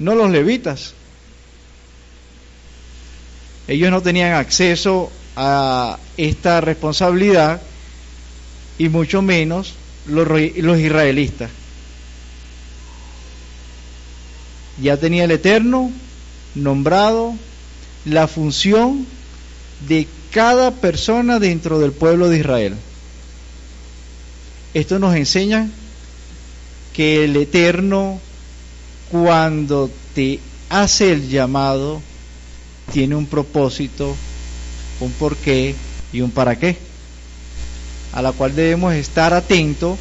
no los levitas. Ellos no tenían acceso a esta responsabilidad y mucho menos los, israelitas. Ya tenía el Eterno nombrado la función de cada persona dentro del pueblo de Israel. Esto nos enseña que el Eterno, cuando te hace el llamado, tiene un propósito, un porqué y un para qué, a la cual debemos estar atentos,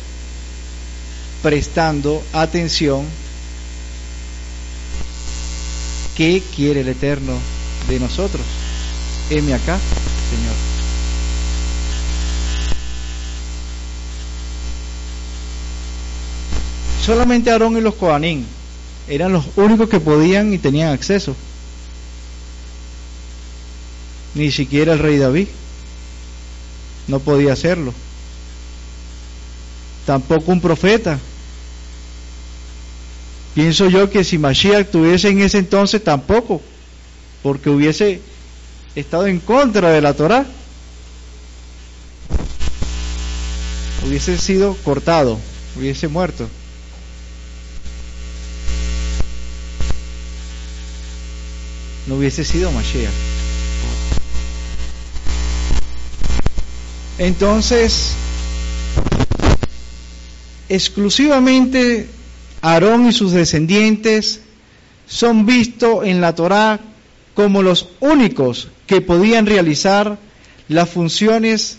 prestando atención. ¿Qué quiere el Eterno de nosotros? Heme acá, Señor. Solamente Aarón y los Coanín eran los únicos que podían y tenían acceso. Ni siquiera el rey David no podía hacerlo. Tampoco un profeta. Pienso yo que si Mashiach tuviese en ese entonces tampoco, porque hubiese estado en contra de la Torah, hubiese sido cortado, hubiese muerto. No hubiese sido Mashiach. Entonces, exclusivamente Aarón y sus descendientes son vistos en la Torá como los únicos que podían realizar las funciones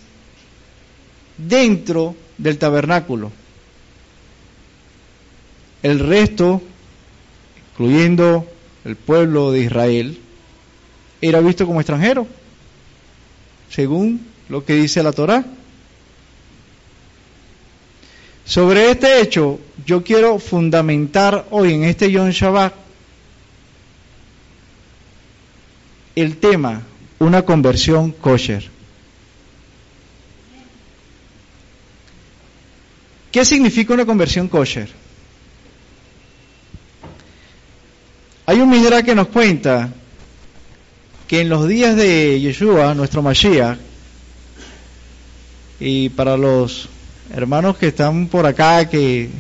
dentro del tabernáculo. El resto, incluyendo el pueblo de Israel, era visto como extranjero, según lo que dice la Torá. Sobre este hecho, yo quiero fundamentar hoy en este Yom Shabbat el tema, una conversión kosher. ¿Qué significa una conversión kosher? Hay un Midrash que nos cuenta que en los días de Yeshua, nuestro Mashiach, y para los hermanos que están por acá, que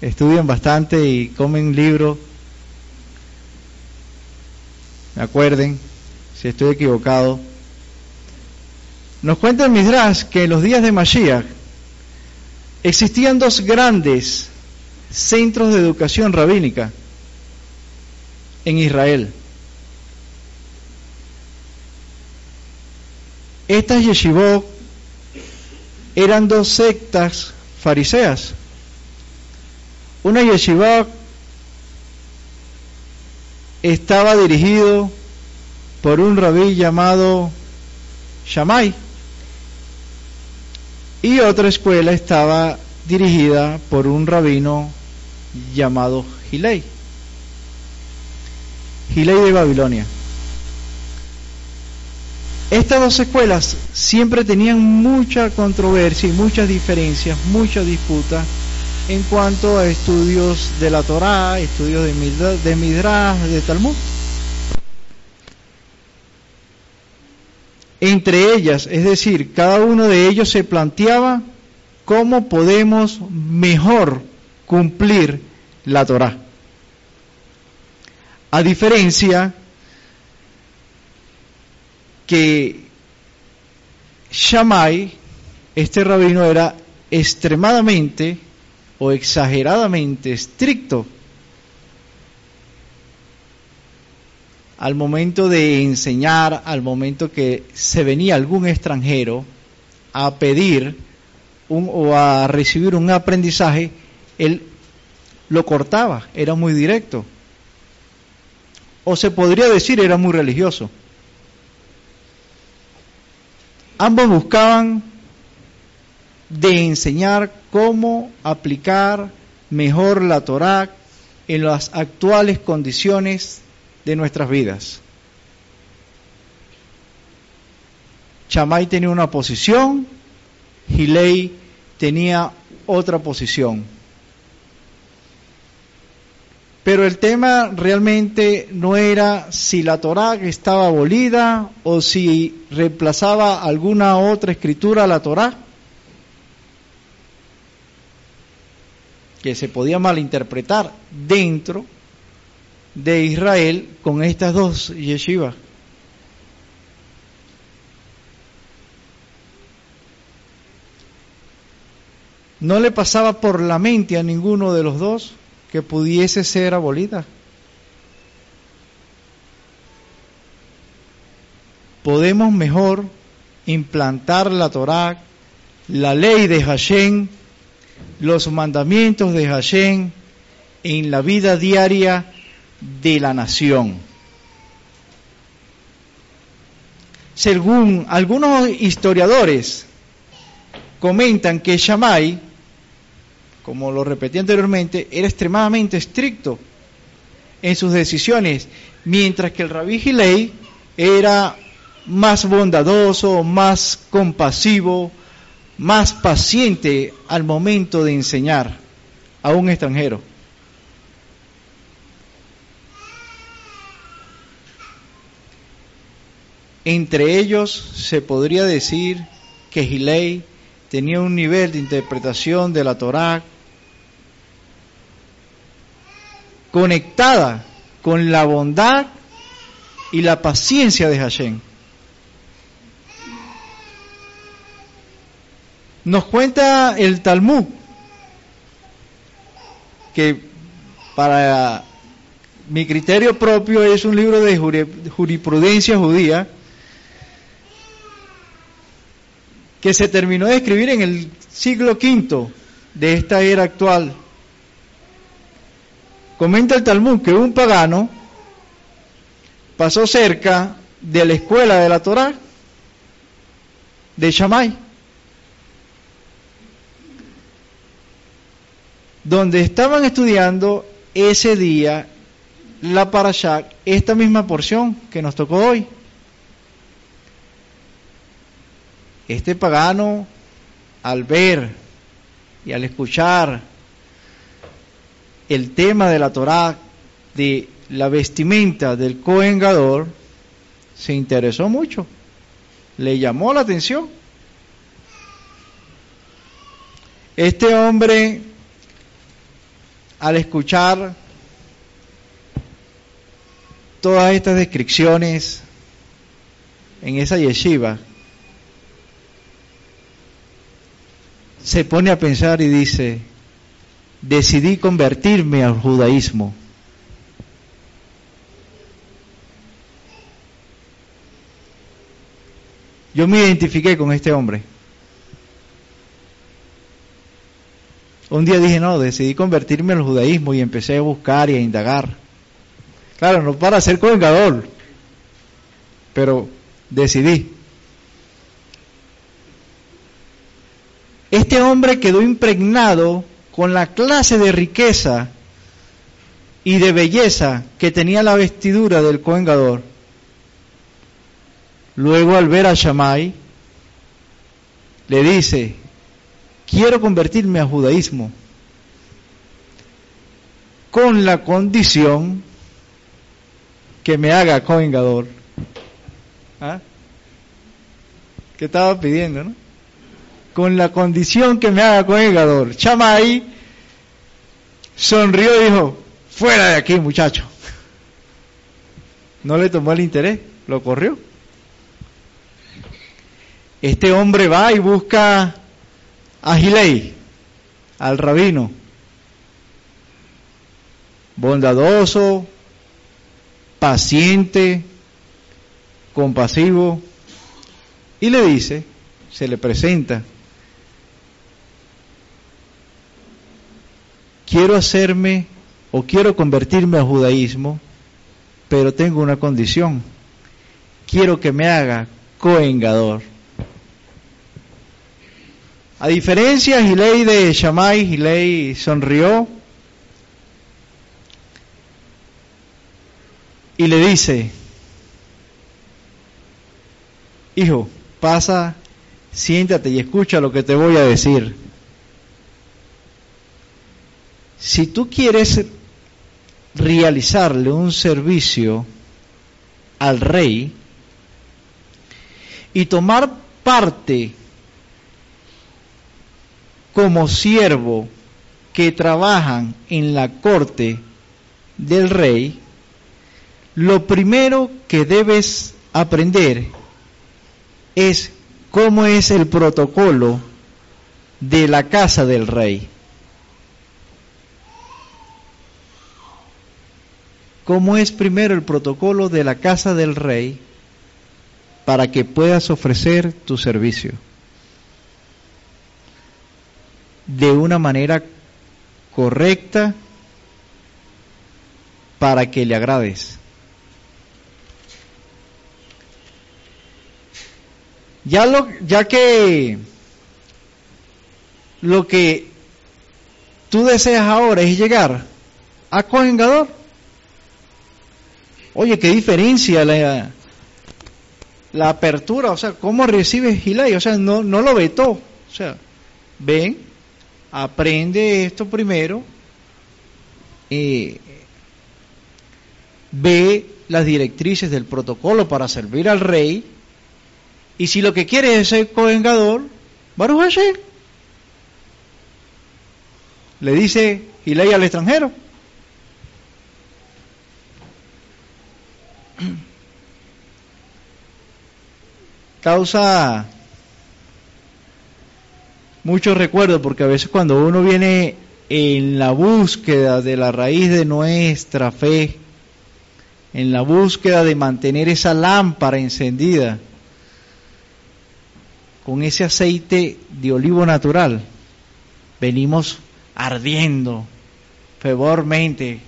estudian bastante y comen libros, me acuerden, si estoy equivocado, nos cuenta el Midrash que en los días de Mashiach existían dos grandes centros de educación rabínica en Israel. Estas yeshivot eran dos sectas fariseas. Una yeshiva estaba dirigido por un rabí llamado Shammai y otra escuela estaba dirigida por un rabino llamado Gilei. Gilei de Babilonia. Estas dos escuelas siempre tenían mucha controversia y muchas diferencias, mucha disputa en cuanto a estudios de la Torá, estudios de, de Midrash, de Talmud. Entre ellas, es decir, cada uno de ellos se planteaba cómo podemos mejor cumplir la Torá. A diferencia que Shammai, este rabino, era extremadamente o exageradamente estricto al momento de enseñar, al momento que se venía algún extranjero a pedir un, o a recibir un aprendizaje, él lo cortaba, era muy directo. O se podría decir era muy religioso. Ambos buscaban de enseñar cómo aplicar mejor la Torá en las actuales condiciones de nuestras vidas. Chamay tenía una posición, Gilei tenía otra posición. Pero el tema realmente no era si la Torá estaba abolida o si reemplazaba alguna otra escritura a la Torá, que se podía malinterpretar dentro de Israel con estas dos yeshivas. No le pasaba por la mente a ninguno de los dos que pudiese ser abolida. Podemos mejor implantar la Torá, la ley de Hashem, los mandamientos de Hashem en la vida diaria de la nación. Según algunos historiadores comentan que Shammai, como lo repetí anteriormente, era extremadamente estricto en sus decisiones, mientras que el rabí Gilei era más bondadoso, más compasivo, más paciente al momento de enseñar a un extranjero. Entre ellos se podría decir que Gilei tenía un nivel de interpretación de la Torá conectada con la bondad y la paciencia de Hashem. Nos cuenta el Talmud que para mi criterio propio es un libro de jurisprudencia judía que se terminó de escribir en el siglo V de esta era actual. Comenta el Talmud que un pagano pasó cerca de la escuela de la Torá de Shammai, donde estaban estudiando ese día la parashá, esta misma porción que nos tocó hoy. Este pagano, al ver y al escuchar el tema de la Torá, de la vestimenta del coengador, se interesó mucho, le llamó la atención. Este hombre, al escuchar todas estas descripciones en esa yeshiva, se pone a pensar y dice, decidí convertirme al judaísmo. Yo me identifiqué con este hombre. Un día dije, no, decidí convertirme al judaísmo y empecé a buscar y a indagar. Claro, no para ser convengador, pero decidí. Este hombre quedó impregnado con la clase de riqueza y de belleza que tenía la vestidura del coengador. Luego al ver a Shammai, le dice, quiero convertirme a judaísmo con la condición que me haga coengador. ¿Ah? ¿Qué estaba pidiendo, no? Con la condición que me haga coengador. Chamay sonrió y dijo, fuera de aquí muchacho. No le tomó el interés, lo corrió. Este hombre va y busca a Gilei, al rabino, bondadoso, paciente, compasivo, y le dice, se le presenta, quiero hacerme o quiero convertirme al judaísmo, pero tengo una condición. Quiero que me haga coengador. A diferencia, Gilei de Shammai, Gilei sonrió y le dice, hijo, pasa, siéntate y escucha lo que te voy a decir. Si tú quieres realizarle un servicio al rey y tomar parte como siervo que trabajan en la corte del rey, lo primero que debes aprender es cómo es el protocolo de la casa del rey. ¿Cómo es primero el protocolo de la casa del rey para que puedas ofrecer tu servicio? De una manera correcta para que le agrades. Ya, lo, ya que lo que tú deseas ahora es llegar a Coengador. Oye, qué diferencia la, la apertura, o sea, cómo recibe Gilay, o sea, no, no lo vetó, o sea, ven, aprende esto primero, eh, ve las directrices del protocolo para servir al rey, y si lo que quiere es ser covengador, Baruch Le dice Gilay al extranjero. Causa mucho recuerdo porque a veces cuando uno viene en la búsqueda de la raíz de nuestra fe, en la búsqueda de mantener esa lámpara encendida con ese aceite de olivo natural, venimos ardiendo fervormente.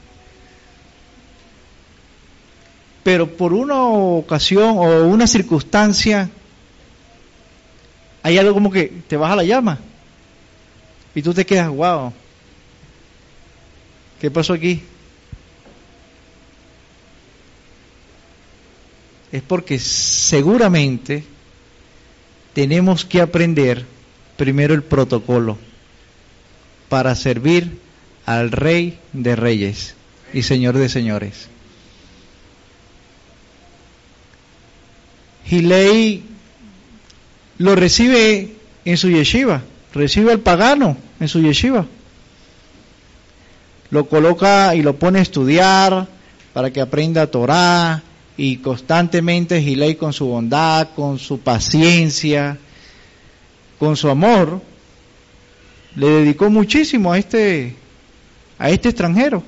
Pero por una ocasión o una circunstancia, hay algo como que te baja la llama y tú te quedas, wow, ¿qué pasó aquí? Es porque seguramente tenemos que aprender primero el protocolo para servir al Rey de Reyes y Señor de Señores. Gilei lo recibe en su yeshiva, recibe al pagano en su yeshiva. Lo coloca y lo pone a estudiar para que aprenda Torah y constantemente Gilei con su bondad, con su paciencia, con su amor, le dedicó muchísimo a este a este extranjero.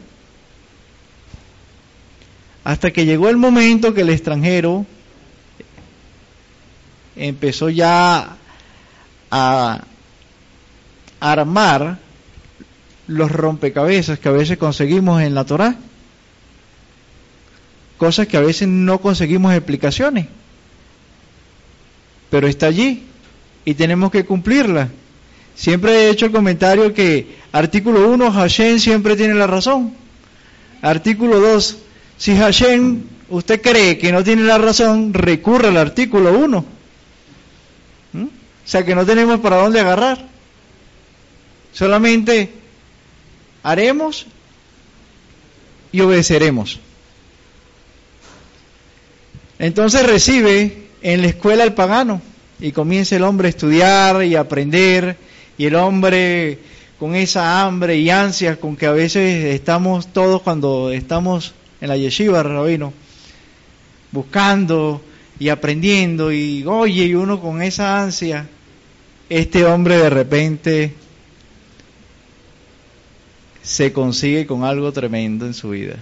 Hasta que llegó el momento que el extranjero empezó ya a armar los rompecabezas que a veces conseguimos en la Torá. Cosas que a veces no conseguimos explicaciones. Pero está allí y tenemos que cumplirla. Siempre he hecho el comentario que artículo 1, Hashem siempre tiene la razón. Artículo 2, si Hashem usted cree que no tiene la razón, recurre al artículo 1. O sea que no tenemos para dónde agarrar. Solamente haremos y obedeceremos. Entonces recibe en la escuela el pagano y comienza el hombre a estudiar y aprender y el hombre con esa hambre y ansias con que a veces estamos todos cuando estamos en la yeshiva, rabino, buscando y aprendiendo y oye y uno con esa ansia este hombre de repente se consigue con algo tremendo en su vida.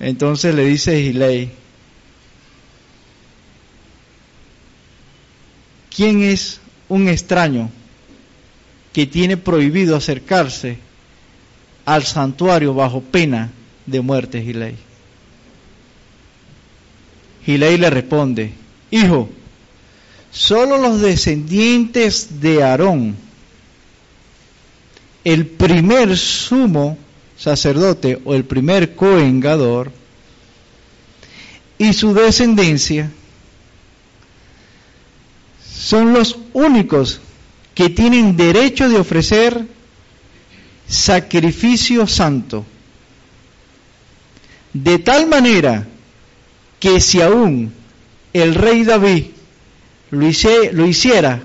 Entonces le dice Gilei, ¿quién es un extraño que tiene prohibido acercarse al santuario bajo pena de muerte, Gilei? Gilei le responde, hijo, Solo los descendientes de Aarón, el primer sumo sacerdote o el primer coengador, y su descendencia, son los únicos que tienen derecho de ofrecer sacrificio santo, de tal manera que si aún el rey David lo, hiciera,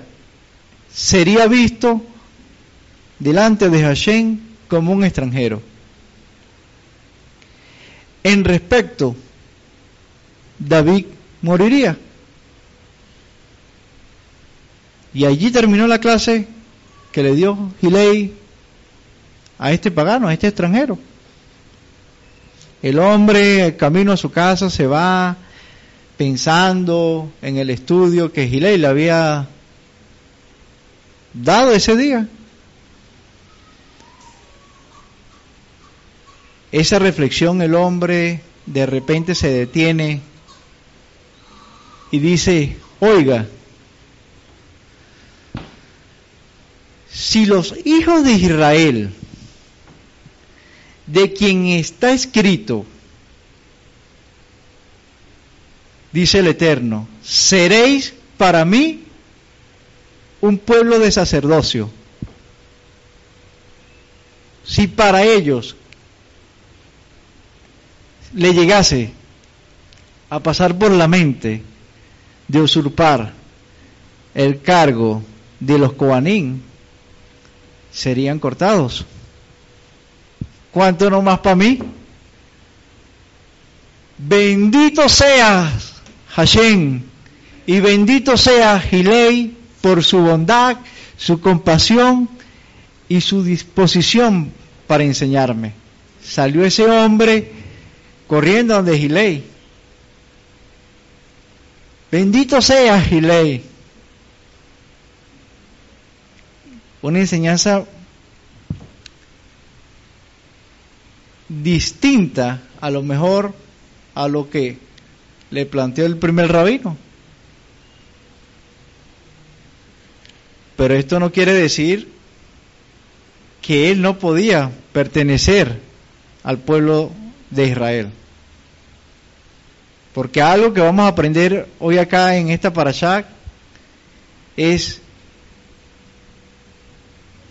sería visto delante de Hashem como un extranjero. En respecto, David moriría. Y allí terminó la clase que le dio Gilei a este pagano, a este extranjero. El hombre, camino a su casa, se va pensando en el estudio que Gilei le había dado ese día. Esa reflexión el hombre de repente se detiene y dice, oiga, si los hijos de Israel, de quien está escrito, dice el Eterno, seréis para mí un pueblo de sacerdocio. Si para ellos le llegase a pasar por la mente de usurpar el cargo de los coanín, serían cortados. ¿Cuánto no más para mí? Bendito seas Hashem y bendito sea Gilei por su bondad, su compasión y su disposición para enseñarme. Salió ese hombre corriendo donde Gilei. Bendito sea Gilei. Una enseñanza distinta a lo mejor a lo que le planteó el primer rabino. Pero esto no quiere decir que él no podía pertenecer al pueblo de Israel. Porque algo que vamos a aprender hoy acá en esta parasha es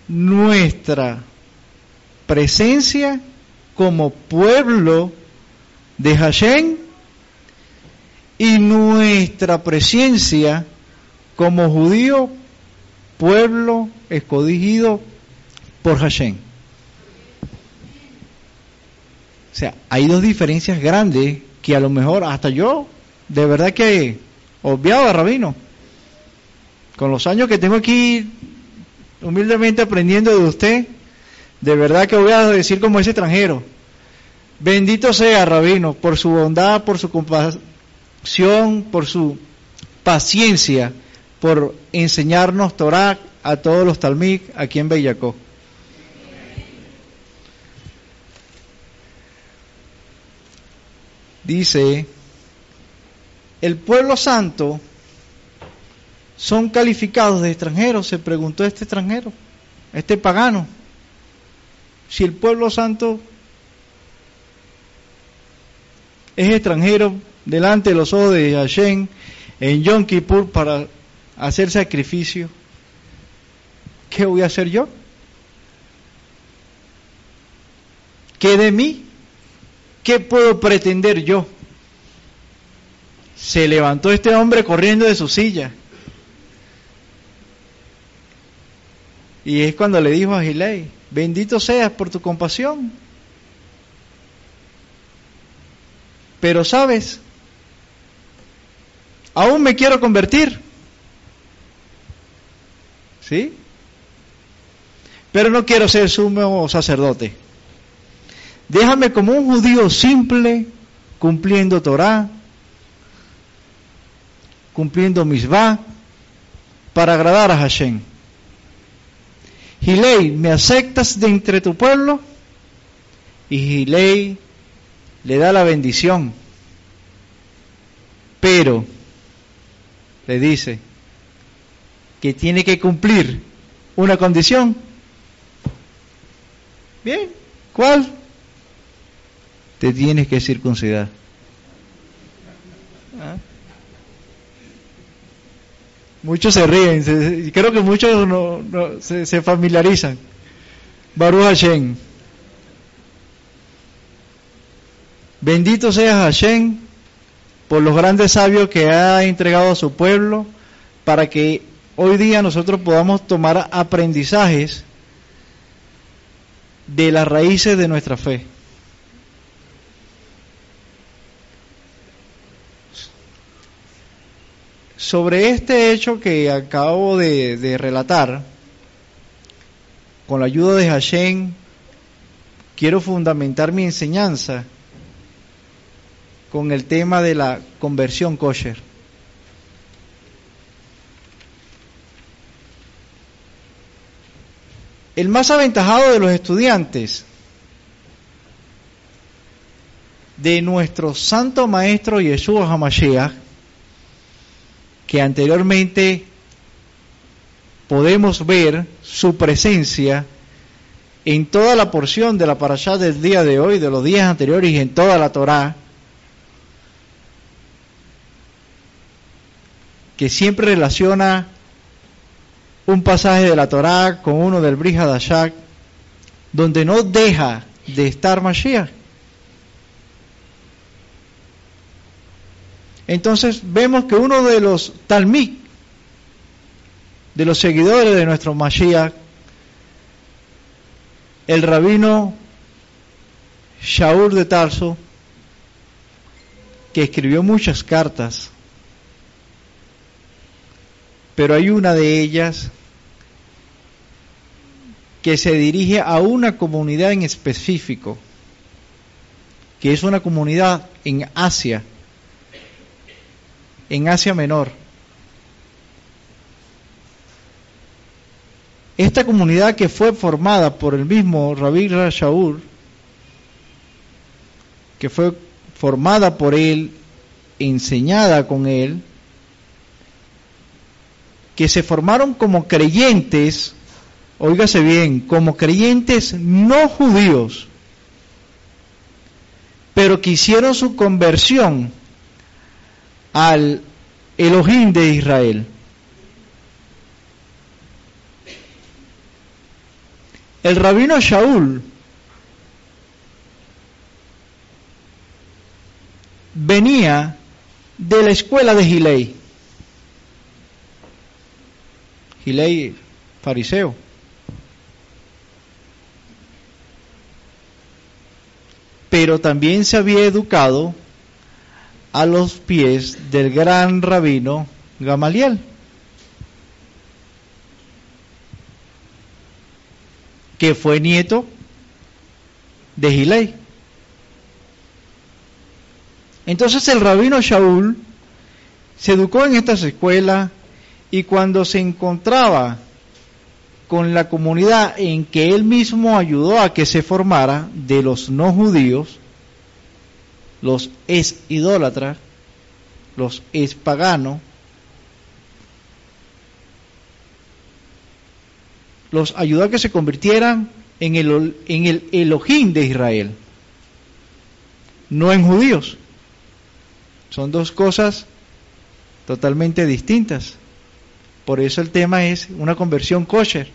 nuestra presencia como pueblo de Hashem y nuestra presencia como judío, pueblo escogido por Hashem. O sea, hay dos diferencias grandes que a lo mejor hasta yo, de verdad que obviaba, rabino. Con los años que tengo aquí, humildemente aprendiendo de usted, de verdad que voy a decir como ese extranjero. Bendito sea, rabino, por su bondad, por su compasión, por su paciencia, por enseñarnos Torah a todos los talmid aquí en Bellacó. dice, el pueblo santo son calificados de extranjeros, se preguntó este extranjero, este pagano, si el pueblo santo es extranjero delante de los ojos de Hashem en Yom Kippur para hacer sacrificio, ¿qué voy a hacer yo? ¿Qué de mí? ¿Qué puedo pretender yo? Se levantó este hombre corriendo de su silla. Y es cuando le dijo a Gilei, bendito seas por tu compasión. Pero sabes, aún me quiero convertir. ¿Sí? Pero no quiero ser sumo sacerdote. Déjame como un judío simple, cumpliendo Torah, cumpliendo misbah, para agradar a Hashem. Gilei, ¿me aceptas de entre tu pueblo? Y Gilei le da la bendición. Pero le dice que tiene que cumplir una condición. Bien, ¿cuál? te tienes que circuncidar. ¿Ah? Muchos se ríen, creo que muchos no, se, familiarizan. Baruch Hashem. Bendito sea Hashem por los grandes sabios que ha entregado a su pueblo para que hoy día nosotros podamos tomar aprendizajes de las raíces de nuestra fe. Sobre este hecho que acabo de, relatar, con la ayuda de Hashem, quiero fundamentar mi enseñanza con el tema de la conversión kosher. El más aventajado de los estudiantes de nuestro santo maestro Yeshua HaMashiach que anteriormente podemos ver su presencia en toda la porción de la parashá del día de hoy, de los días anteriores y en toda la Torá, que siempre relaciona un pasaje de la Torá con uno del Brihadashak, donde no deja de estar Mashiach. Entonces vemos que uno de los talmid, de los seguidores de nuestro Mashiach, el rabino Shaul de Tarso, que escribió muchas cartas, pero hay una de ellas que se dirige a una comunidad en específico, que es una comunidad en Asia, en Asia Menor. Esta comunidad que fue formada por el mismo Rabbi Rashaur, que fue formada por él, enseñada con él, que se formaron como creyentes, óigase bien, como creyentes no judíos, pero que hicieron su conversión al Elohim de Israel. El rabino Shaul venía de la escuela de Gilei. Gilei, fariseo. Pero también se había educado a los pies del gran rabino Gamaliel. que fue nieto de Gilei. Entonces el rabino Shaul se educó en estas escuelas y cuando se encontraba con la comunidad en que él mismo ayudó a que se formara de los no judíos, los es idólatras, los es paganos, los ayudó a que se convirtieran en el, en el Elohim de Israel, no en judíos. Son dos cosas totalmente distintas. Por eso el tema es una conversión kosher.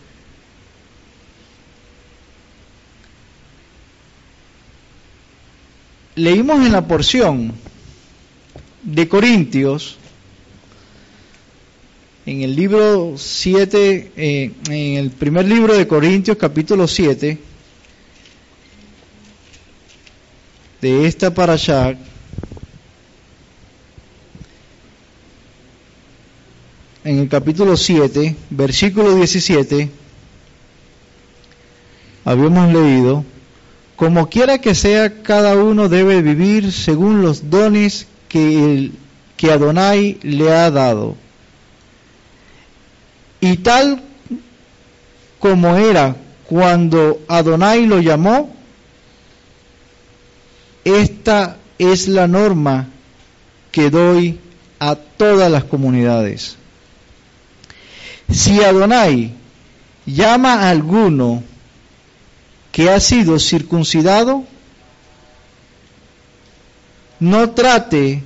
leímos en la porción de Corintios, en el libro 7, eh, en el primer libro de Corintios capítulo 7, de esta parasha, capítulo 7, versículo 17, habíamos leído, como quiera que sea, cada uno debe vivir según los dones que, el, que Adonai le ha dado. Y tal como era cuando Adonai lo llamó, esta es la norma que doy a todas las comunidades. Si Adonai llama a alguno que ha sido circuncidado, no trate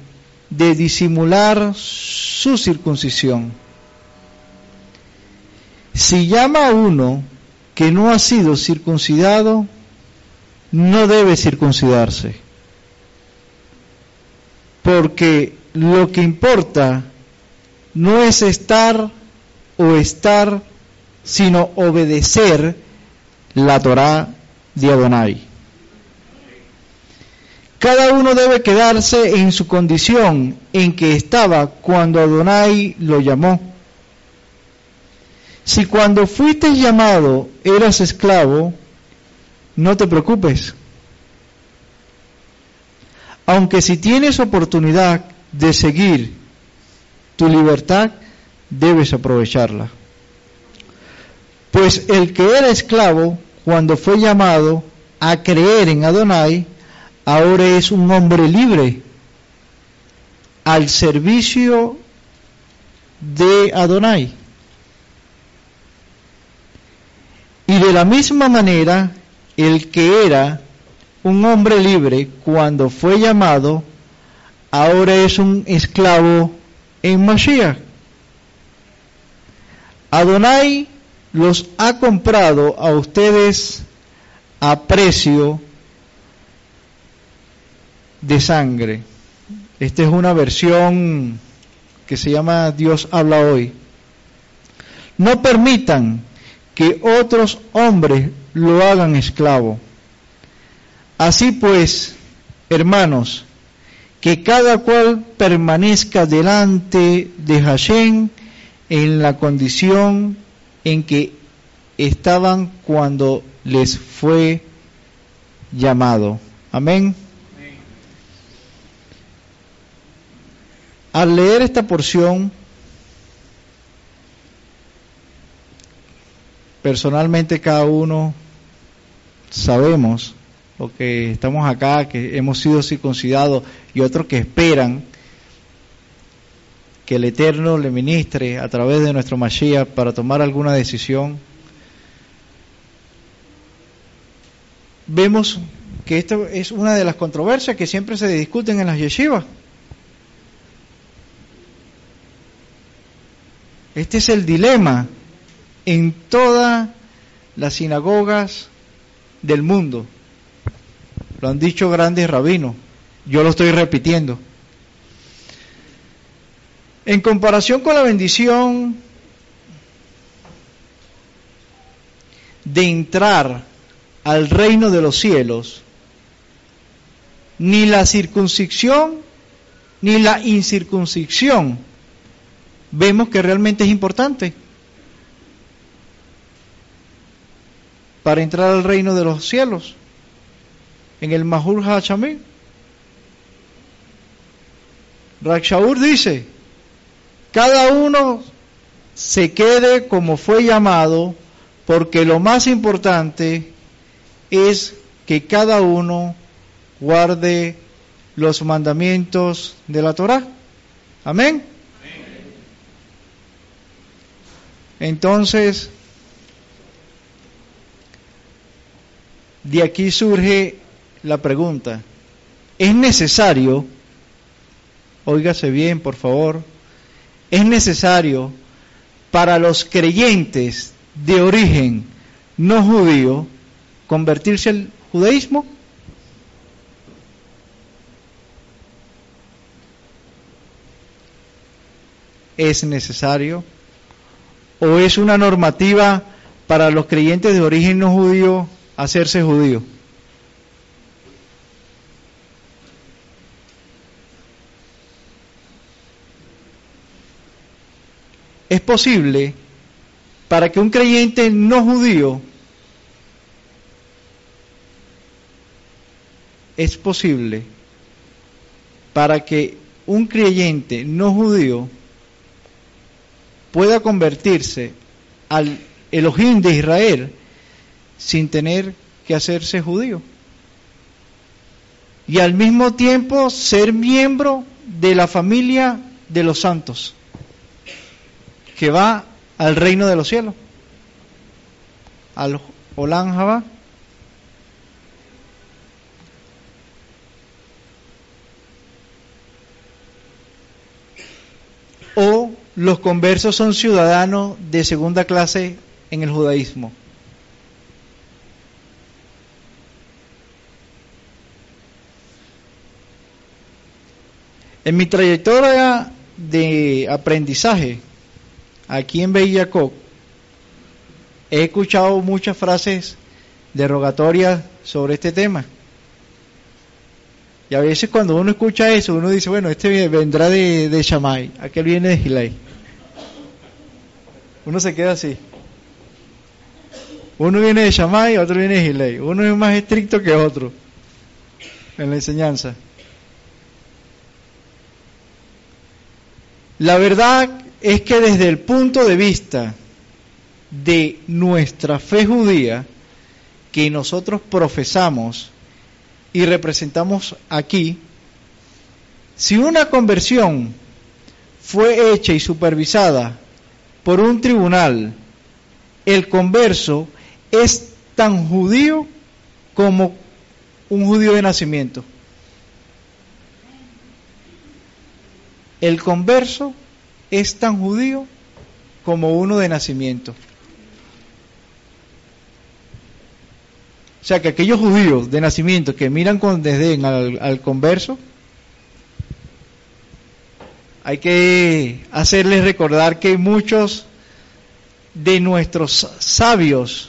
de disimular su circuncisión. Si llama a uno que no ha sido circuncidado no debe circuncidarse. Porque lo que importa no es estar o estar, sino obedecer la Torá de Adonai. Cada uno debe quedarse en su condición en que estaba cuando Adonai lo llamó. Si cuando fuiste llamado eras esclavo, no te preocupes. Aunque si tienes oportunidad de seguir tu libertad, debes aprovecharla. Pues el que era esclavo, cuando fue llamado a creer en Adonai, ahora es un hombre libre al servicio de Adonai. Y de la misma manera, el que era un hombre libre cuando fue llamado, ahora es un esclavo en Mashiach. Adonai los ha comprado a ustedes a precio de sangre. Esta es una versión que se llama Dios habla hoy. No permitan que otros hombres lo hagan esclavo. Así pues, hermanos, que cada cual permanezca delante de Hashem en la condición en que estaban cuando les fue llamado. Amén. Al leer esta porción, personalmente cada uno sabemos lo que estamos acá, que hemos sido circuncidados y otros que esperan que el Eterno le ministre a través de nuestro Mashiach para tomar alguna decisión. Vemos que esto es una de las controversias que siempre se discuten en las yeshivas. Este es el dilema en todas las sinagogas del mundo. Lo han dicho grandes rabinos. Yo lo estoy repitiendo. En comparación con la bendición de entrar al reino de los cielos, ni la circuncisión ni la incircuncisión vemos que realmente es importante. para entrar al reino de los cielos, en el Mahur Hachamim. Rakshaur dice, cada uno se quede como fue llamado, porque lo más importante es que cada uno guarde los mandamientos de la Torah. Amén. Entonces, De aquí surge la pregunta, ¿es necesario, óigase bien por favor, es necesario para los creyentes de origen no judío convertirse al judaísmo? ¿Es necesario? ¿O es una normativa para los creyentes de origen no judío hacerse judío. Es posible para que un creyente no judío es posible para que un creyente no judío pueda convertirse al Elohim de Israel sin tener que hacerse judío. Y al mismo tiempo ser miembro de la familia de los santos, que va al reino de los cielos, al Olán O los conversos son ciudadanos de segunda clase en el judaísmo. En mi trayectoria de aprendizaje, aquí en Bellacoc, he escuchado muchas frases derogatorias sobre este tema. Y a veces cuando uno escucha eso, uno dice, bueno, este vendrá de, de Shamay, aquel viene de Gilay. Uno se queda así. Uno viene de Shamay, otro viene de Gilay. Uno es más estricto que otro en la enseñanza. La verdad es que desde el punto de vista de nuestra fe judía, que nosotros profesamos y representamos aquí, si una conversión fue hecha y supervisada por un tribunal, el converso es tan judío como un judío de nacimiento. El converso es tan judío como uno de nacimiento. O sea que aquellos judíos de nacimiento que miran con desdén al, converso, hay que hacerles recordar que muchos de nuestros sabios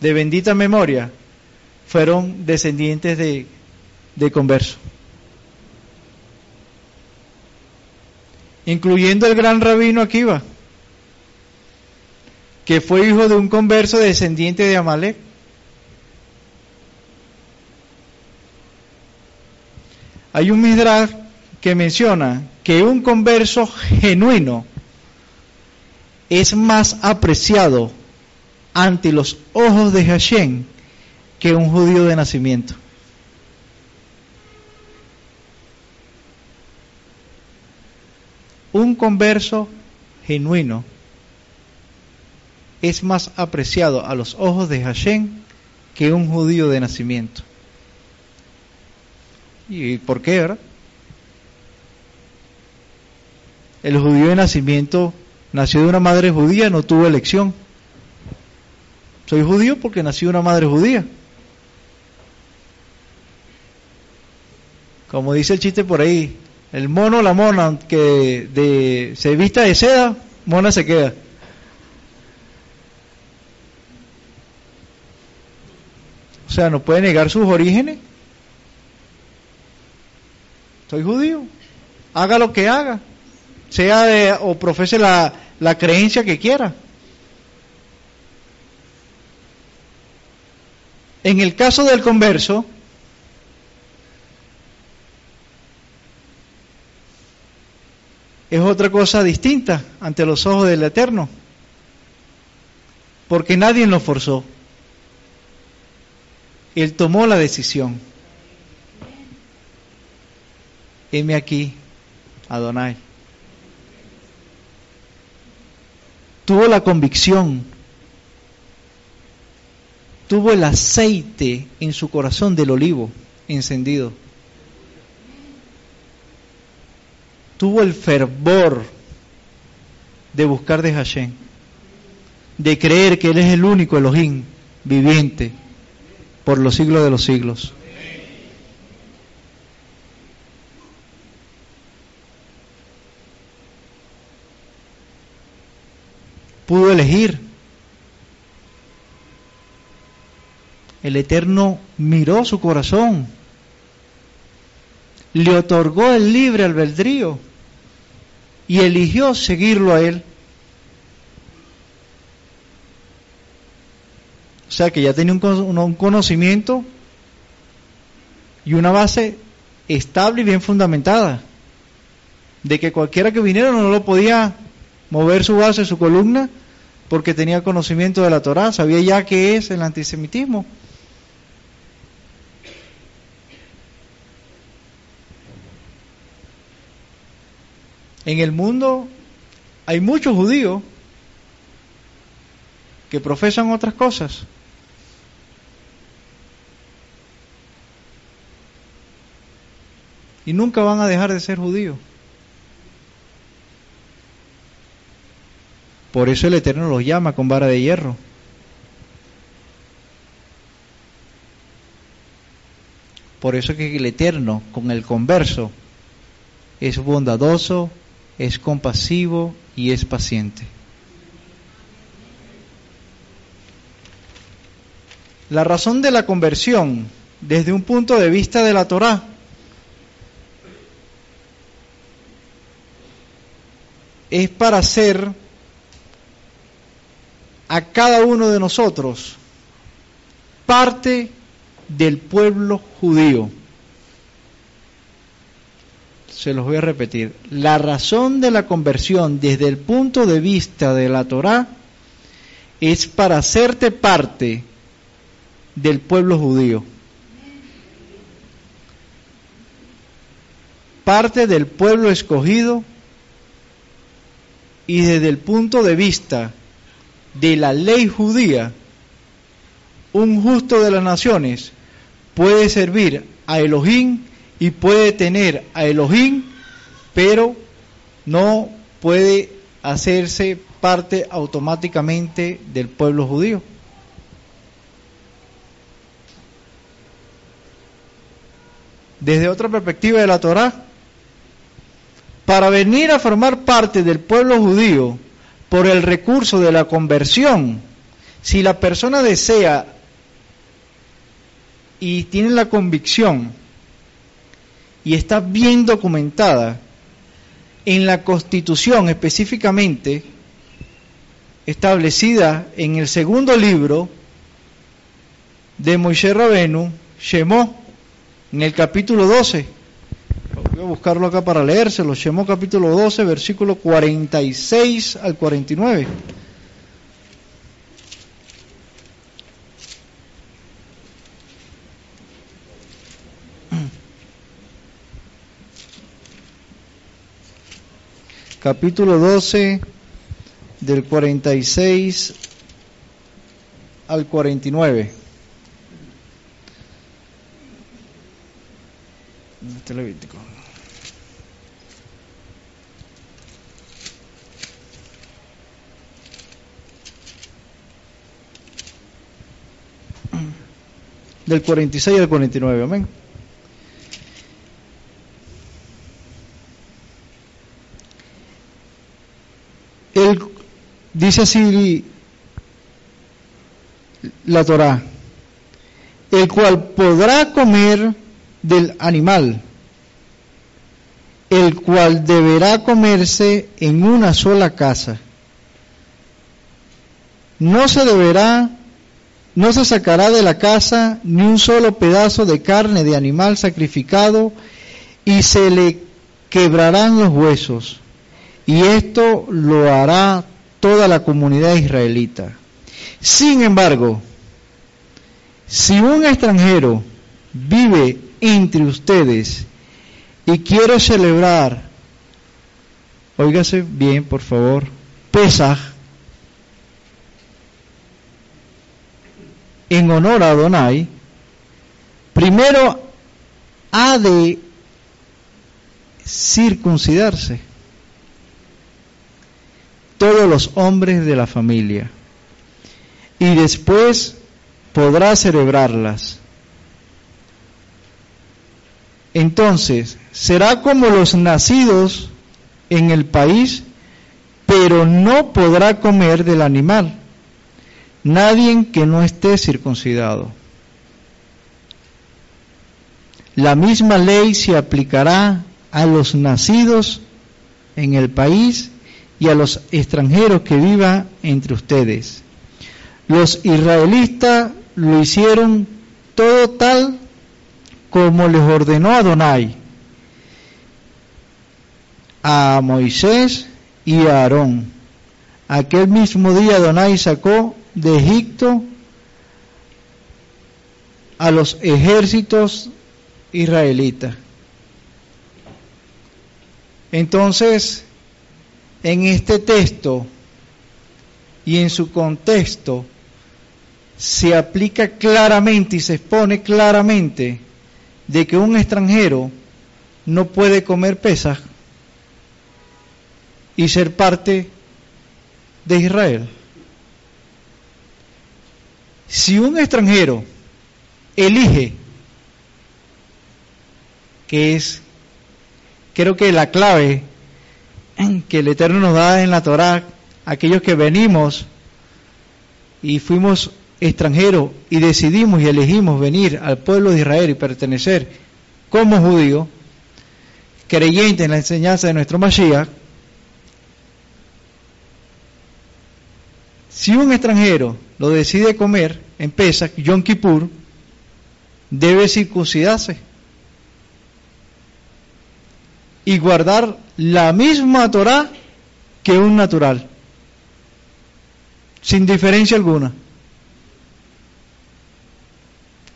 de bendita memoria fueron descendientes de, de converso. Incluyendo el gran rabino Akiva, que fue hijo de un converso descendiente de Amalek. Hay un midrash que menciona que un converso genuino es más apreciado ante los ojos de Hashem que un judío de nacimiento. Un converso genuino es más apreciado a los ojos de Hashem que un judío de nacimiento. ¿Y por qué, verdad? El judío de nacimiento nació de una madre judía, no tuvo elección. Soy judío porque nací de una madre judía. Como dice el chiste por ahí, el mono, la mona, que de, se vista de seda, mona se queda. O sea, no puede negar sus orígenes. Soy judío. Haga lo que haga. Sea de, o profese la, la creencia que quiera. En el caso del converso, es otra cosa distinta ante los ojos del Eterno, porque nadie lo forzó. Él tomó la decisión. Heme aquí, Adonai. Tuvo la convicción, tuvo el aceite en su corazón del olivo encendido. Tuvo el fervor de buscar de Hashem, de creer que Él es el único Elohim viviente por los siglos de los siglos. Pudo elegir. El Eterno miró su corazón, le otorgó el libre albedrío y eligió seguirlo a Él. O sea que ya tenía un, conocimiento y una base estable y bien fundamentada. De que cualquiera que viniera no lo podía mover su base, su columna, porque tenía conocimiento de la Torah, sabía ya qué es el antisemitismo. En el mundo hay muchos judíos que profesan otras cosas. y nunca van a dejar de ser judíos. Por eso el Eterno los llama con vara de hierro. Por eso que el Eterno, con el converso, es bondadoso, es compasivo y es paciente. La razón de la conversión, desde un punto de vista de la Torá, es para hacer a cada uno de nosotros parte del pueblo judío. Se los voy a repetir. La razón de la conversión desde el punto de vista de la Torá es para hacerte parte del pueblo judío. Parte del pueblo escogido y desde el punto de vista de la ley judía, un justo de las naciones puede servir a Elohim y puede tener a Elohim, pero no puede hacerse parte automáticamente del pueblo judío. Desde otra perspectiva de la Torá, para venir a formar parte del pueblo judío por el recurso de la conversión, si la persona desea y tiene la convicción y está bien documentada en la constitución específicamente establecida en el segundo libro de Moisés Rabenu, Shemó, en el capítulo 12. Voy a buscarlo acá para leérselo. Shemó capítulo 12, versículo 46 al 49. Capítulo 12, del 46 al 49. Este Levítico. Del 46 al 49, amén. Él dice así la Torá, el cual podrá comer del animal, el cual deberá comerse en una sola casa. No se deberá, no se sacará de la casa ni un solo pedazo de carne de animal sacrificado y se le quebrarán los huesos y esto lo hará toda la comunidad israelita. Sin embargo, si un extranjero vive entre ustedes y quiere celebrar, óigase bien, por favor, Pesaj, en honor a Adonai, primero ha de circuncidarse todos los hombres de la familia y después podrá celebrarlas. Entonces, será como los nacidos en el país, pero no podrá comer del animal, nadie que no esté circuncidado. La misma ley se aplicará a los nacidos en el país y a los extranjeros que vivan entre ustedes. Los israelitas lo hicieron todo tal como les ordenó Adonai a Moisés y a Aarón. Aquel mismo día Adonai sacó de Egipto a los ejércitos israelitas. Entonces, en este texto y en su contexto se aplica claramente y se expone claramente de que un extranjero no puede comer pesas y ser parte de Israel. Si un extranjero elige que es, creo que la clave que el Eterno nos da en la Torá, aquellos que venimos y fuimos extranjeros y decidimos y elegimos venir al pueblo de Israel y pertenecer como judíos, creyentes en la enseñanza de nuestro Mashiach, si un extranjero lo decide comer en Pesach, Yom Kippur, debe circuncidarse y guardar la misma Torah que un natural, sin diferencia alguna,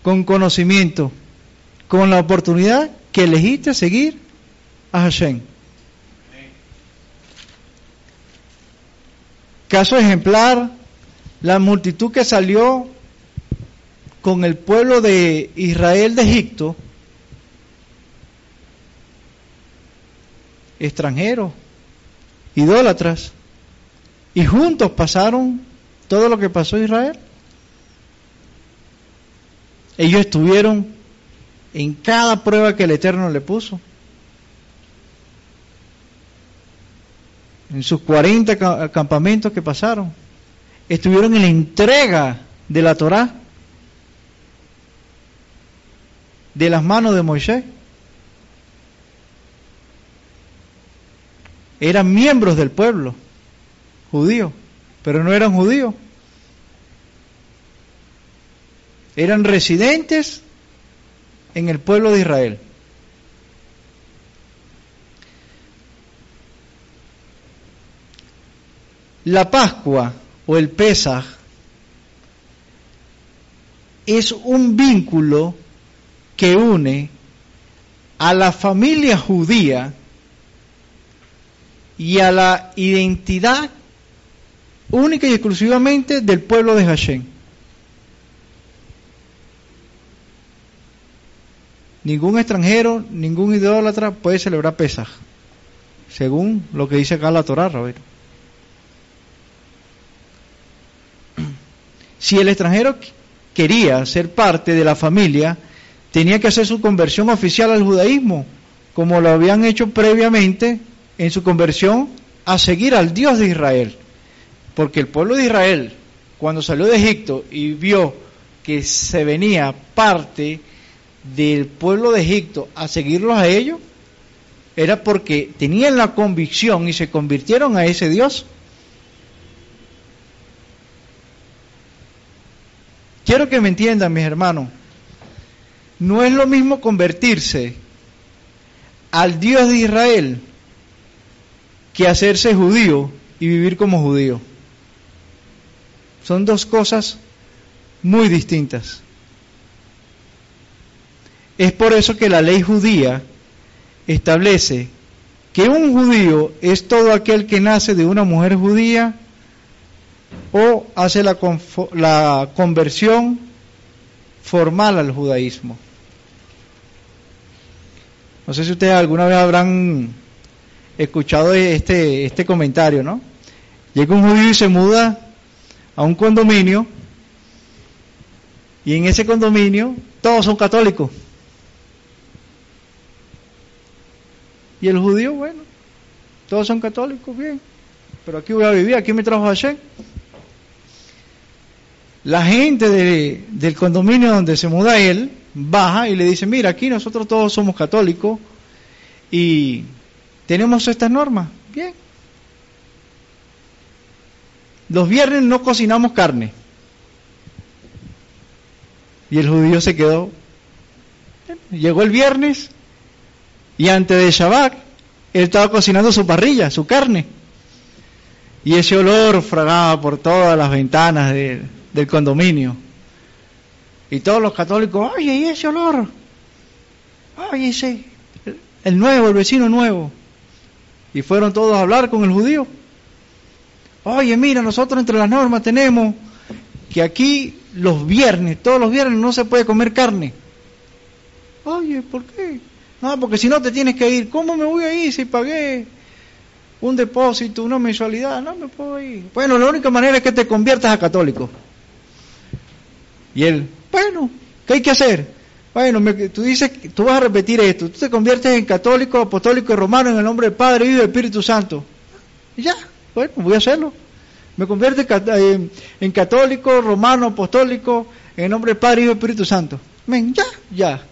con conocimiento, con la oportunidad que elegiste seguir a Hashem. Caso ejemplar, la multitud que salió con el pueblo de Israel de Egipto, extranjeros, idólatras, y juntos pasaron todo lo que pasó Israel. Ellos estuvieron en cada prueba que el Eterno le puso. En sus 40 campamentos que pasaron, estuvieron en la entrega de la Torá de las manos de Moisés. Eran miembros del pueblo judío, pero no eran judíos. Eran residentes en el pueblo de Israel. La Pascua o el Pesaj es un vínculo que une a la familia judía y a la identidad única y exclusivamente del pueblo de Hashem. Ningún extranjero, ningún idólatra puede celebrar Pesaj, según lo que dice acá la Torah, Roberto. Si el extranjero quería ser parte de la familia, tenía que hacer su conversión oficial al judaísmo, como lo habían hecho previamente en su conversión a seguir al Dios de Israel. Porque el pueblo de Israel, cuando salió de Egipto y vio que se venía parte del pueblo de Egipto a seguirlos a ellos, era porque tenían la convicción y se convirtieron a ese Dios. Quiero que me entiendan, mis hermanos, no es lo mismo convertirse al Dios de Israel que hacerse judío y vivir como judío. Son dos cosas muy distintas. Es por eso que la ley judía establece que un judío es todo aquel que nace de una mujer judía o hace la, la conversión formal al judaísmo. No sé si ustedes alguna vez habrán escuchado este, este comentario, ¿no? Llega un judío y se muda a un condominio y en ese condominio todos son católicos. Y el judío, bueno, todos son católicos, bien, pero aquí voy a vivir, aquí me trajo Hashem. La gente del condominio donde se muda él baja y le dice, mira, aquí nosotros todos somos católicos y ¿Tenemos estas normas? Bien. Los viernes no cocinamos carne. Y el judío se quedó. Llegó el viernes y antes de Shabbat, él estaba cocinando su parrilla, su carne. Y ese olor fragaba por todas las ventanas del condominio. Y todos los católicos, oye, ¿y ese olor? Oye, ese, el nuevo, el vecino nuevo. Y fueron todos a hablar con el judío. Oye, mira, nosotros entre las normas tenemos que aquí los viernes, todos los viernes no se puede comer carne. Oye, ¿por qué? No, porque si no te tienes que ir. ¿Cómo me voy a ir si pagué un depósito, una mensualidad? No me puedo ir. Bueno, la única manera es que te conviertas a católico. Y él, bueno, ¿qué hay que hacer? Bueno, tú dices, tú vas a repetir esto, tú te conviertes en católico, apostólico y romano en el nombre del Padre, y Espíritu Santo. Y ya, bueno, voy a hacerlo. Me convierte en, católico, romano, apostólico, en el nombre del Padre, Hijo y Espíritu Santo. Men, ya, ya.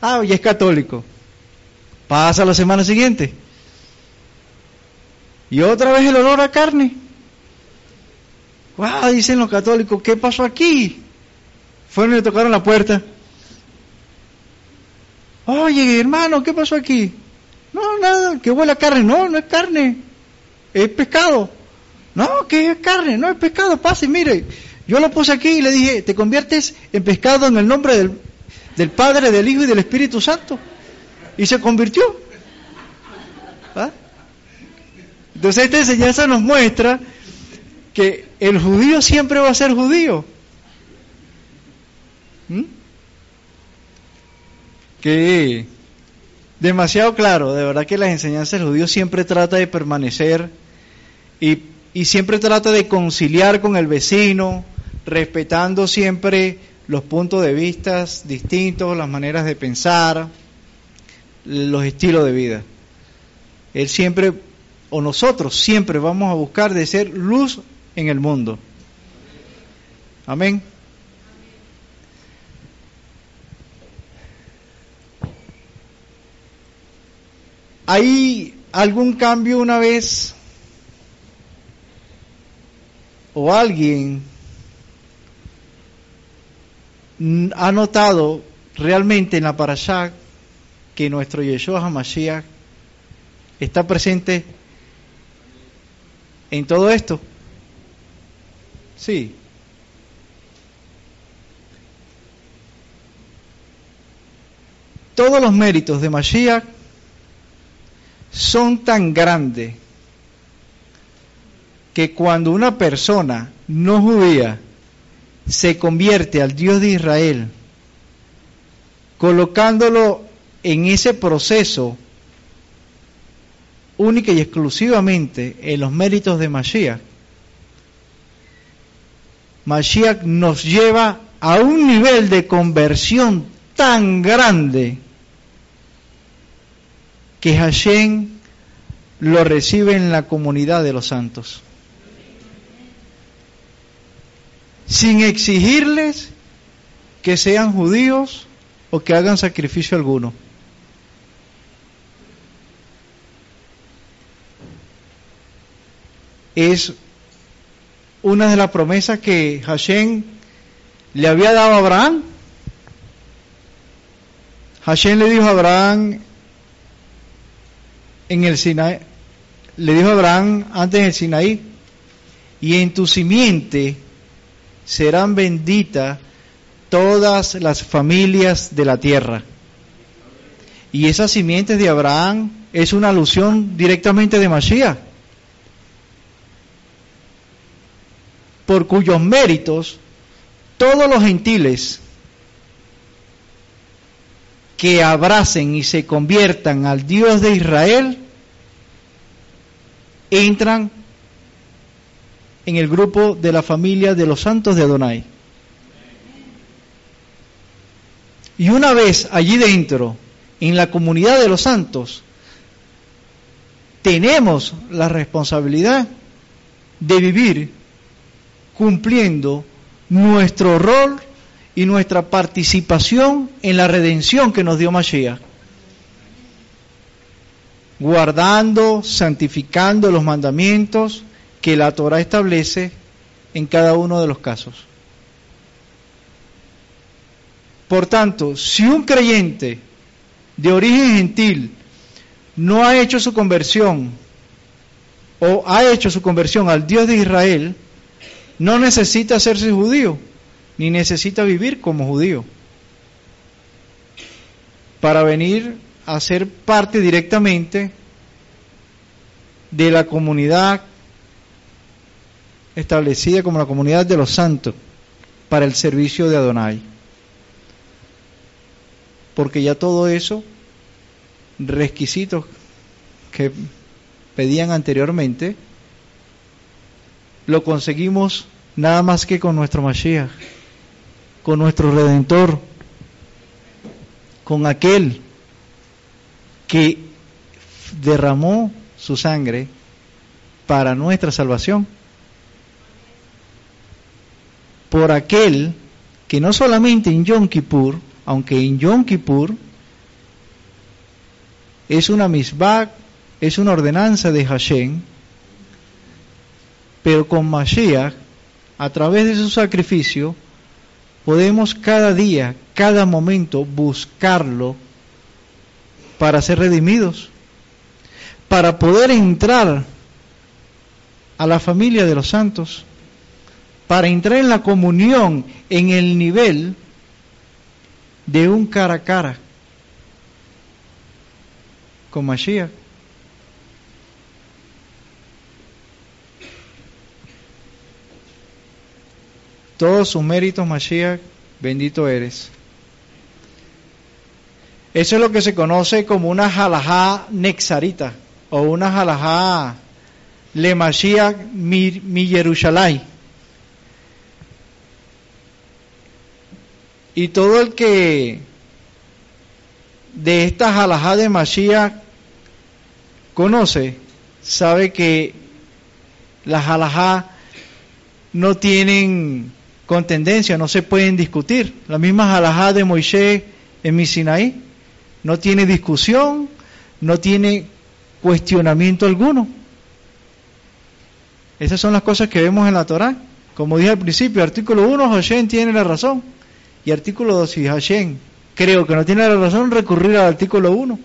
Ah, ya es católico. Pasa la semana siguiente. Y otra vez el olor a carne. Wow, dicen los católicos, ¿qué pasó aquí? Fueron y le tocaron la puerta. Oye, hermano, ¿qué pasó aquí? No, nada, que huele a carne. No, no es carne, es pescado. No, que es carne, no es pescado. Pase, mire, yo lo puse aquí y le dije, te conviertes en pescado en el nombre del, del Padre, del Hijo y del Espíritu Santo. Y se convirtió. ¿Ah? Entonces esta enseñanza nos muestra que el judío siempre va a ser judío. ¿Mm? Que demasiado claro, de verdad que las enseñanzas del judío siempre trata de permanecer y, y siempre trata de conciliar con el vecino, respetando siempre los puntos de vista distintos, las maneras de pensar, los estilos de vida. Él siempre, o nosotros siempre vamos a buscar de ser luz en el mundo. Amén. ¿Hay algún cambio una vez o alguien ha notado realmente en la parashá que nuestro Yeshua HaMashiach está presente en todo esto? Sí. Todos los méritos de Mashiach son tan grandes que cuando una persona no judía se convierte al Dios de Israel, colocándolo en ese proceso única y exclusivamente en los méritos de Mashiach, Mashiach nos lleva a un nivel de conversión tan grande que Hashem lo recibe en la comunidad de los santos. Sin exigirles que sean judíos o que hagan sacrificio alguno. Es una de las promesas que Hashem le había dado a Abraham. Hashem le dijo a Abraham en el Sinaí, le dijo Abraham antes en el Sinaí, y en tu simiente serán benditas todas las familias de la tierra. Y esas simientes de Abraham es una alusión directamente de Mashiach, por cuyos méritos todos los gentiles que abracen y se conviertan al Dios de Israel, entran en el grupo de la familia de los santos de Adonai. Y una vez allí dentro, en la comunidad de los santos, tenemos la responsabilidad de vivir cumpliendo nuestro rol y nuestra participación en la redención que nos dio Mashiach. Guardando, santificando los mandamientos que la Torah establece en cada uno de los casos. Por tanto, si un creyente de origen gentil no ha hecho su conversión o ha hecho su conversión al Dios de Israel, no necesita hacerse judío ni necesita vivir como judío para venir a ser parte directamente de la comunidad establecida como la comunidad de los santos para el servicio de Adonai. Porque ya todo eso, requisitos que pedían anteriormente, lo conseguimos nada más que con nuestro Mashiach con nuestro Redentor, con aquel que derramó su sangre para nuestra salvación. Por aquel que no solamente en Yom Kippur, aunque en Yom Kippur es una misbah, es una ordenanza de Hashem, pero con Mashiach, a través de su sacrificio, podemos cada día, cada momento buscarlo para ser redimidos, para poder entrar a la familia de los santos, para entrar en la comunión en el nivel de un cara a cara con Mashiach. Todos sus méritos, Mashiach, bendito eres. Eso es lo que se conoce como una halajá nexarita o una halajá le Mashiach mi, mi Yerushalay. Y todo el que de esta halajá de Mashiach conoce, sabe que las halajá no tienen contendencia, no se pueden discutir. La misma halajá de Moisés en Misinaí no tiene discusión, no tiene cuestionamiento alguno. Esas son las cosas que vemos en la Torá. Como dije al principio, artículo 1, Hashem tiene la razón. Y artículo 2, si Hashem creo que no tiene la razón, recurrir al artículo 1.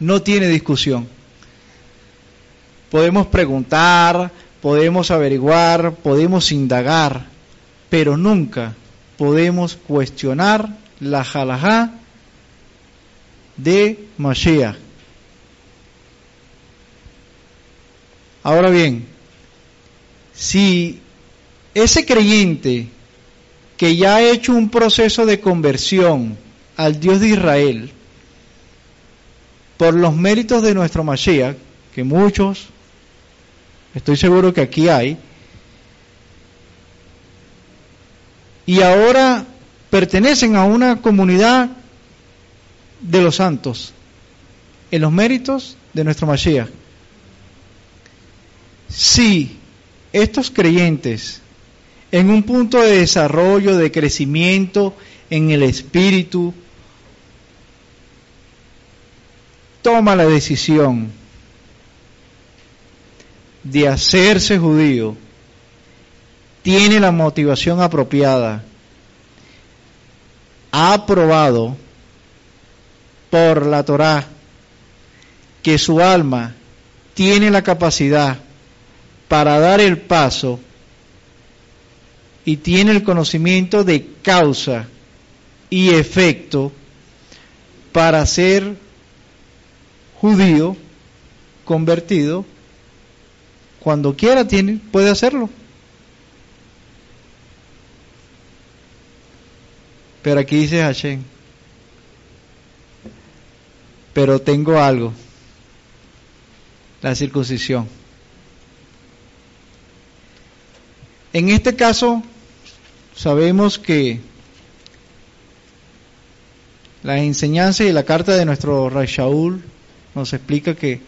No tiene discusión. Podemos preguntar, podemos averiguar, podemos indagar, pero nunca podemos cuestionar la halajá de Mashiach. Ahora bien, si ese creyente que ya ha hecho un proceso de conversión al Dios de Israel, por los méritos de nuestro Mashiach, que muchos, estoy seguro que aquí hay, y ahora pertenecen a una comunidad de los santos, en los méritos de nuestro Mashiach. Si estos creyentes, en un punto de desarrollo, de crecimiento en el espíritu, toma la decisión de hacerse judío, tiene la motivación apropiada, ha aprobado por la Torá que su alma tiene la capacidad para dar el paso y tiene el conocimiento de causa y efecto para ser judío convertido, cuando quiera tiene, puede hacerlo. Pero aquí dice Hashem, pero tengo algo, la circuncisión. En este caso, sabemos que la enseñanza y la carta de nuestro Ray Shaul nos explica que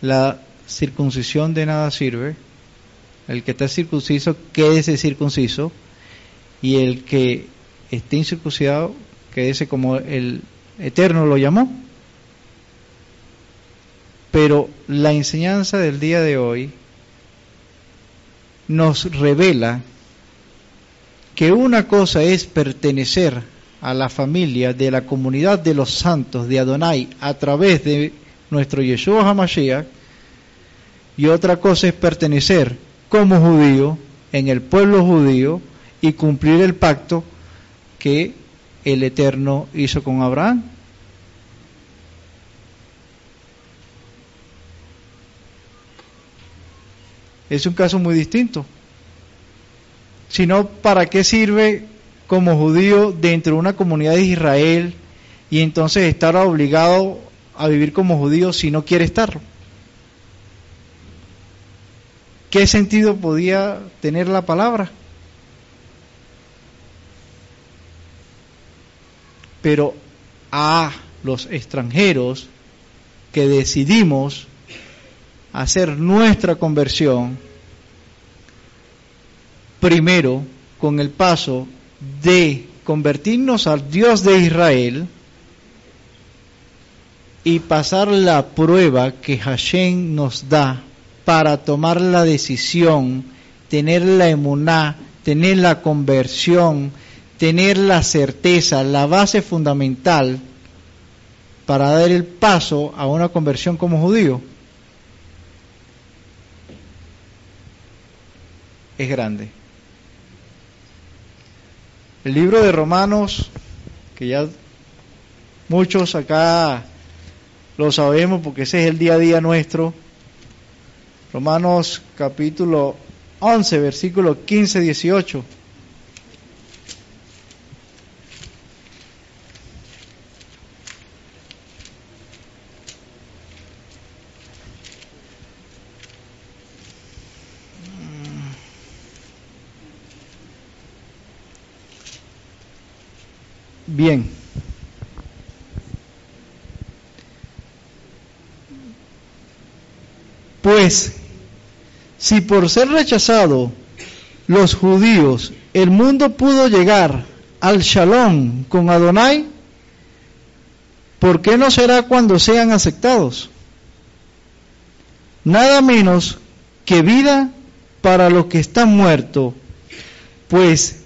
la circuncisión de nada sirve. El que está circunciso, quédese circunciso. Y el que esté incircuncidado, quédese como el Eterno lo llamó. Pero la enseñanza del día de hoy nos revela que una cosa es pertenecer a la familia de la comunidad de los santos de Adonai a través de nuestro Yeshua HaMashiach y otra cosa es pertenecer como judío en el pueblo judío y cumplir el pacto que el Eterno hizo con Abraham. es un caso muy distinto. Sino, ¿para qué sirve como judío dentro de una comunidad de Israel y entonces estar obligado a vivir como judío si no quiere estarlo? ¿Qué sentido podía tener la palabra? Pero a los extranjeros que decidimos hacer nuestra conversión primero con el paso de convertirnos al Dios de Israel y pasar la prueba que Hashem nos da para tomar la decisión, tener la emuná, tener la conversión, tener la certeza, la base fundamental para dar el paso a una conversión como judío, es grande. El libro de Romanos, que ya muchos acá lo sabemos porque ese es el día a día nuestro, Romanos capítulo 11, versículo 15, 18. Bien. Pues, si por ser rechazado los judíos el mundo pudo llegar al shalom con Adonai, ¿por qué no será cuando sean aceptados? Nada menos que vida para los que están muertos, pues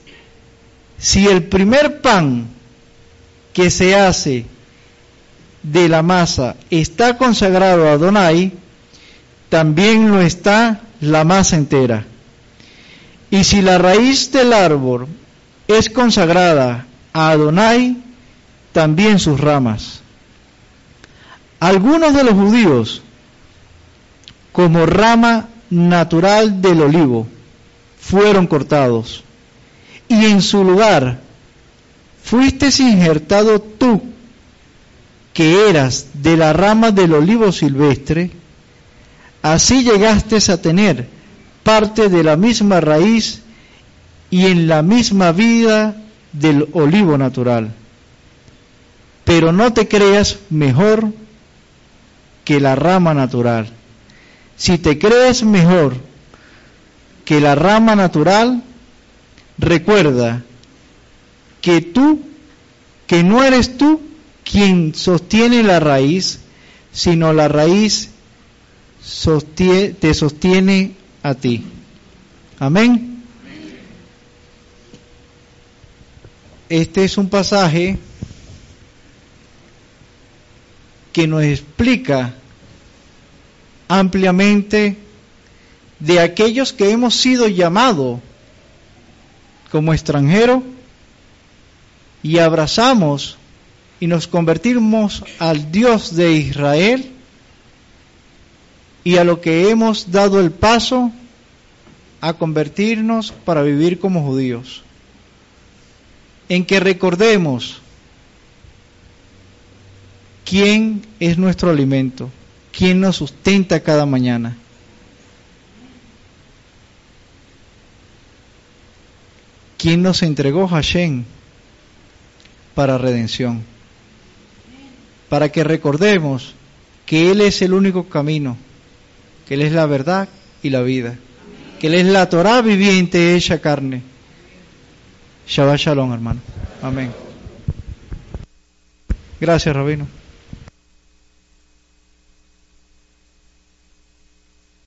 si el primer pan que se hace de la masa está consagrado a Adonai, también lo está la masa entera. Y si la raíz del árbol es consagrada a Adonai, también sus ramas. Algunos de los judíos, como rama natural del olivo, fueron cortados, y en su lugar fuiste injertado tú, que eras de la rama del olivo silvestre, así llegaste a tener parte de la misma raíz y en la misma vida del olivo natural. Pero no te creas mejor que la rama natural. Si te crees mejor que la rama natural, recuerda que tú, que no eres tú quien sostiene la raíz, sino la raíz te sostiene a ti. Amén. Este es un pasaje que nos explica ampliamente de aquellos que hemos sido llamados como extranjeros y abrazamos y nos convertimos al Dios de Israel y a lo que hemos dado el paso a convertirnos para vivir como judíos. En que recordemos quién es nuestro alimento, quién nos sustenta cada mañana. ¿Quién nos entregó Hashem? Para redención. Para que recordemos que Él es el único camino, que Él es la verdad y la vida, que Él es la Torah viviente hecha carne. Shabbat Shalom, hermano. Amén. Gracias, Rabino.